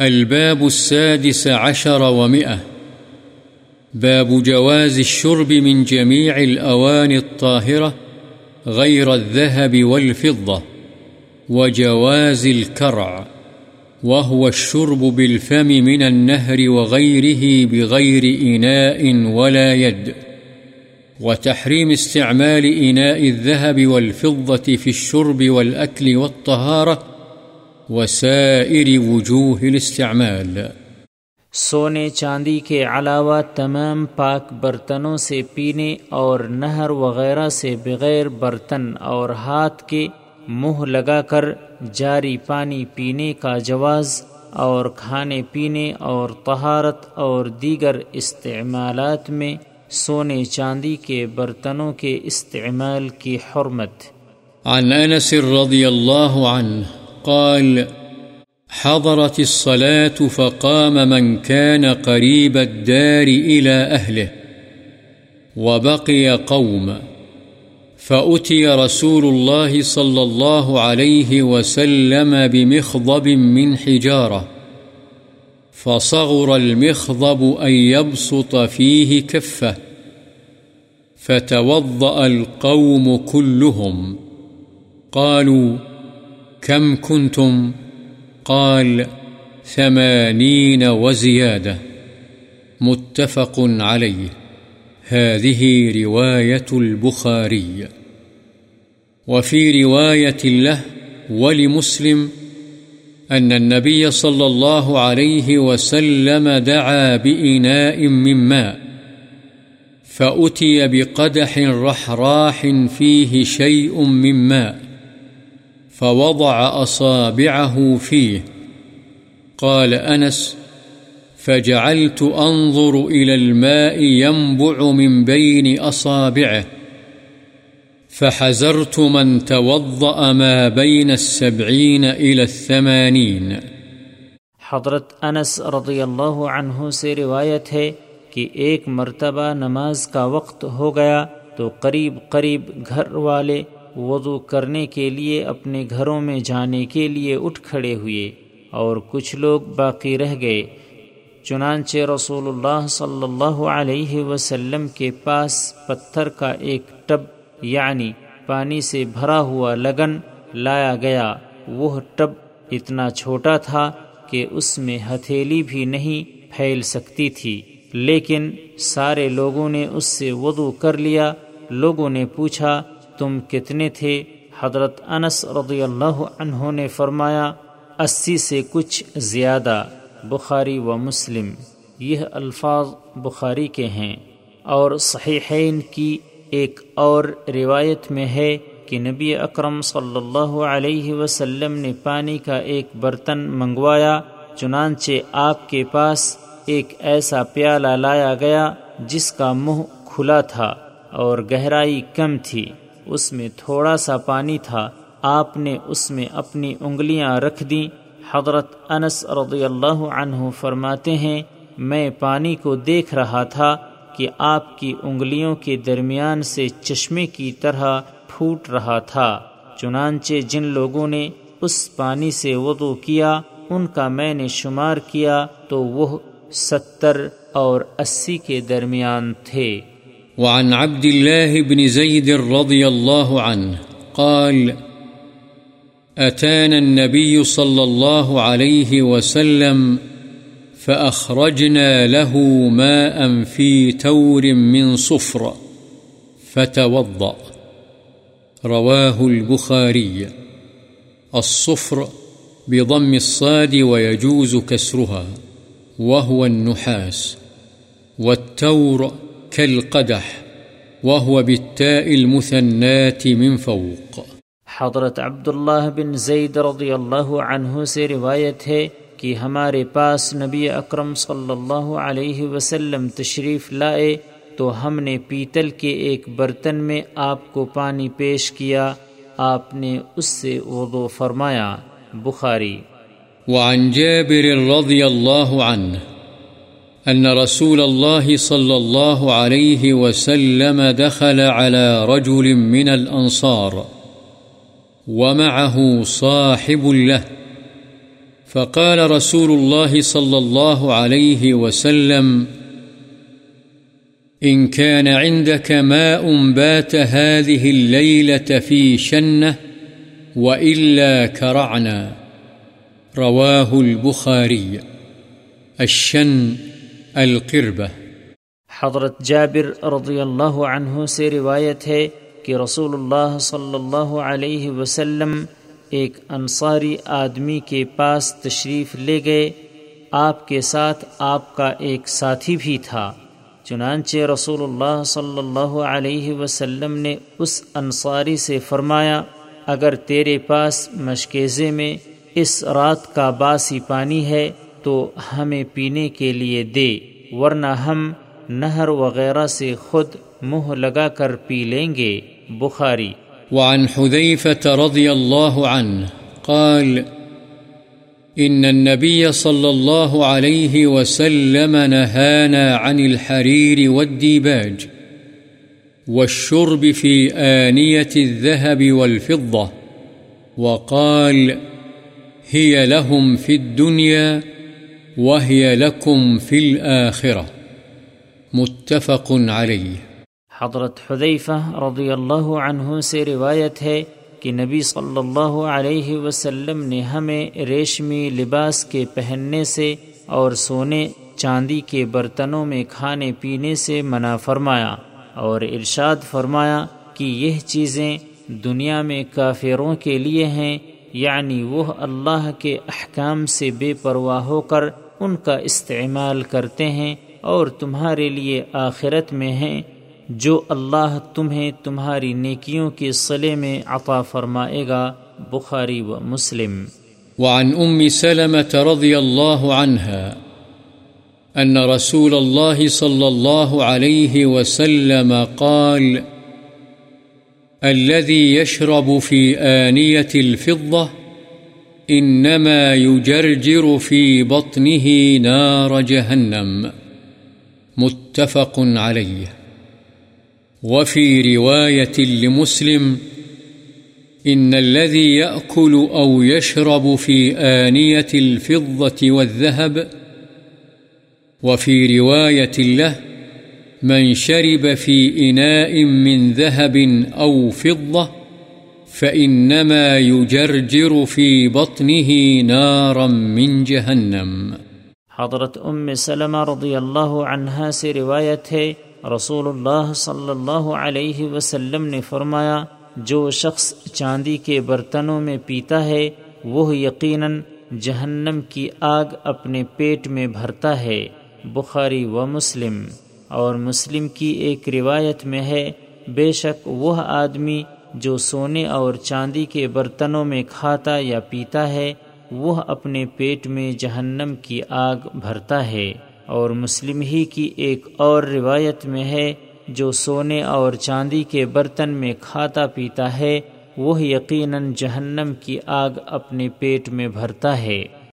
الباب السادس عشر ومئة. باب جواز الشرب من جميع الأواني الطاهرة غير الذهب والفضة وجواز الكرع، وهو الشرب بالفم من النهر وغيره بغير إناء ولا يد. وتحريم استعمال إناء الذهب والفضة في الشرب والأكل والطهارة وسائر وجوه الاستعمال. سونے چاندی کے علاوہ تمام پاک برتنوں سے پینے اور نہر وغیرہ سے بغیر برتن اور ہاتھ کے منہ لگا کر جاری پانی پینے کا جواز اور کھانے پینے اور طہارت اور دیگر استعمالات میں سونے چاندی کے برتنوں کے استعمال کی حرمت۔ عن انس رضی اللہ عنہ قال، حضرت الصلاة فقام من كان قريب الدار إلى أهله، وبقي قوم، فأتي رسول الله صلى الله عليه وسلم بمخضب من حجارة، فصغر المخضب أن يبسط فيه كفه، فتوضأ القوم كلهم، قالوا كم كنتم؟ قال، ثمانين وزيادة. متفق عليه. هذه رواية البخاري. وفي رواية له ولمسلم أن النبي صلى الله عليه وسلم دعا بإناء من ماء، فأتي بقدح رحراح فيه شيء من ماء. فوضع أصابعه فيه. قال أنس، فجعلت أنظر إلى الماء ينبع من بين أصابعه. فحزرت من توضأ ما بين السبعين إلى الثمانين. حضرت انس رضی اللہ عنہ سے روایت ہے کہ ایک مرتبہ نماز کا وقت ہو گیا تو قریب قریب گھر والے وضو کرنے کے لیے اپنے گھروں میں جانے کے لیے اٹھ کھڑے ہوئے اور کچھ لوگ باقی رہ گئے۔ چنانچہ رسول اللہ صلی اللہ علیہ وسلم کے پاس پتھر کا ایک ٹب یعنی پانی سے بھرا ہوا لگن، لایا گیا۔ وہ ٹب اتنا چھوٹا تھا کہ اس میں ہتھیلی بھی نہیں پھیل سکتی تھی۔ لیکن سارے لوگوں نے اس سے وضو کر لیا۔ لوگوں نے پوچھا تم کتنے تھے؟ حضرت انس رضی اللہ عنہ نے فرمایا، اسی سے کچھ زیادہ، بخاری و مسلم۔ یہ الفاظ بخاری کے ہیں۔ اور صحیحین کی ایک اور روایت میں ہے کہ نبی اکرم صلی اللہ علیہ وسلم نے پانی کا ایک برتن منگوایا، چنانچہ آپ کے پاس ایک ایسا پیالہ لایا گیا جس کا منہ کھلا تھا اور گہرائی کم تھی۔ اس میں تھوڑا سا پانی تھا، آپ نے اس میں اپنی انگلیاں رکھ دیں۔ حضرت انس رضی اللہ عنہ فرماتے ہیں، میں پانی کو دیکھ رہا تھا کہ آپ کی انگلیوں کے درمیان سے چشمے کی طرح پھوٹ رہا تھا۔ چنانچہ جن لوگوں نے اس پانی سے وضو کیا، ان کا میں نے شمار کیا تو وہ ستر اور اسی کے درمیان تھے۔ وعن عبد الله بن زيد رضي الله عنه قال، أتانا النبي صلى الله عليه وسلم فأخرجنا له ماء في تور من صفر فتوضأ. رواه البخاري. الصفر بضم الصاد ويجوز كسرها، وهو النحاس، والتور كالقدح وهو بالتاء المثنات من فوق. حضرت عبداللہ بن زید رضی اللہ عنہ سے روایت ہے کہ ہمارے پاس نبی اکرم صلی اللہ علیہ وسلم تشریف لائے تو ہم نے پیتل کے ایک برتن میں آپ کو پانی پیش کیا آپ نے اس سے وضو فرمایا۔ بخاری۔ وعن جابر رضی اللہ عنہ أن رسول الله صلى الله عليه وسلم دخل على رجل من الأنصار ومعه صاحب له. فقال رسول الله صلى الله عليه وسلم، إن كان عندك ماء بات هذه الليلة في شنة وإلا كرعنا. رواه البخاري. الشن القربة حضرت جابر رضی اللہ عنہ سے روایت ہے کہ رسول اللہ صلی اللہ علیہ وسلم ایک انصاری آدمی کے پاس تشریف لے گئے۔ آپ کے ساتھ آپ کا ایک ساتھی بھی تھا۔ چنانچہ رسول اللہ صلی اللہ علیہ وسلم نے اس انصاری سے فرمایا، اگر تیرے پاس مشکیزے میں اس رات کا باسی پانی ہے تو ہمیں پینے کے لیے دے، ورنہ ہم نہر وغیرہ سے خود منہ لگا کر پی لیں گے۔ بخاری۔ وعن حذيفة رضي الله عنه قال إن النبي صلى الله عليه وسلم نهانا عن الحرير والديباج والشرب في آنية الذهب والفضة وقال هي لهم في الدنيا وهي لكم في الآخرة متفق عليه۔ حضرت حذیفہ رضی اللہ عنہ سے روایت ہے کہ نبی صلی اللہ علیہ وسلم نے ہمیں ریشمی لباس کے پہننے سے اور سونے چاندی کے برتنوں میں کھانے پینے سے منع فرمایا اور ارشاد فرمایا کہ یہ چیزیں دنیا میں کافروں کے لیے ہیں یعنی وہ اللہ کے احکام سے بے پرواہ ہو کر ان کا استعمال کرتے ہیں اور تمہارے لیے آخرت میں ہیں، جو اللہ تمہیں تمہاری نیکیوں کے صلے میں عطا فرمائے گا، بخاری و مسلم۔ وعن ام سلمة رضی اللہ عنها ان رسول الله صلى الله عليه وسلم قال، الذي يشرب في آنية الفضة إنما يجرجر في بطنه نار جهنم. متفق عليه. وفي رواية لمسلم، إن الذي يأكل أو يشرب في آنية الفضة والذهب، وفي رواية له، من شرب في إناء من ذهب أو فضة فإنما يجرجر في بطنه نارا من جهنم. حضرت ام سلمہ رضی اللہ عنہا سے روایت ہے رسول اللہ صلی اللہ علیہ وسلم نے فرمایا، جو شخص چاندی کے برتنوں میں پیتا ہے، وہ یقیناً جہنم کی آگ اپنے پیٹ میں بھرتا ہے۔ بخاری و مسلم۔ اور مسلم کی ایک روایت میں ہے، بے شک وہ آدمی جو سونے اور چاندی کے برتنوں میں کھاتا یا پیتا ہے، وہ اپنے پیٹ میں جہنم کی آگ بھرتا ہے۔ اور مسلم ہی کی ایک اور روایت میں ہے، جو سونے اور چاندی کے برتن میں کھاتا پیتا ہے، وہ یقیناً جہنم کی آگ اپنے پیٹ میں بھرتا ہے۔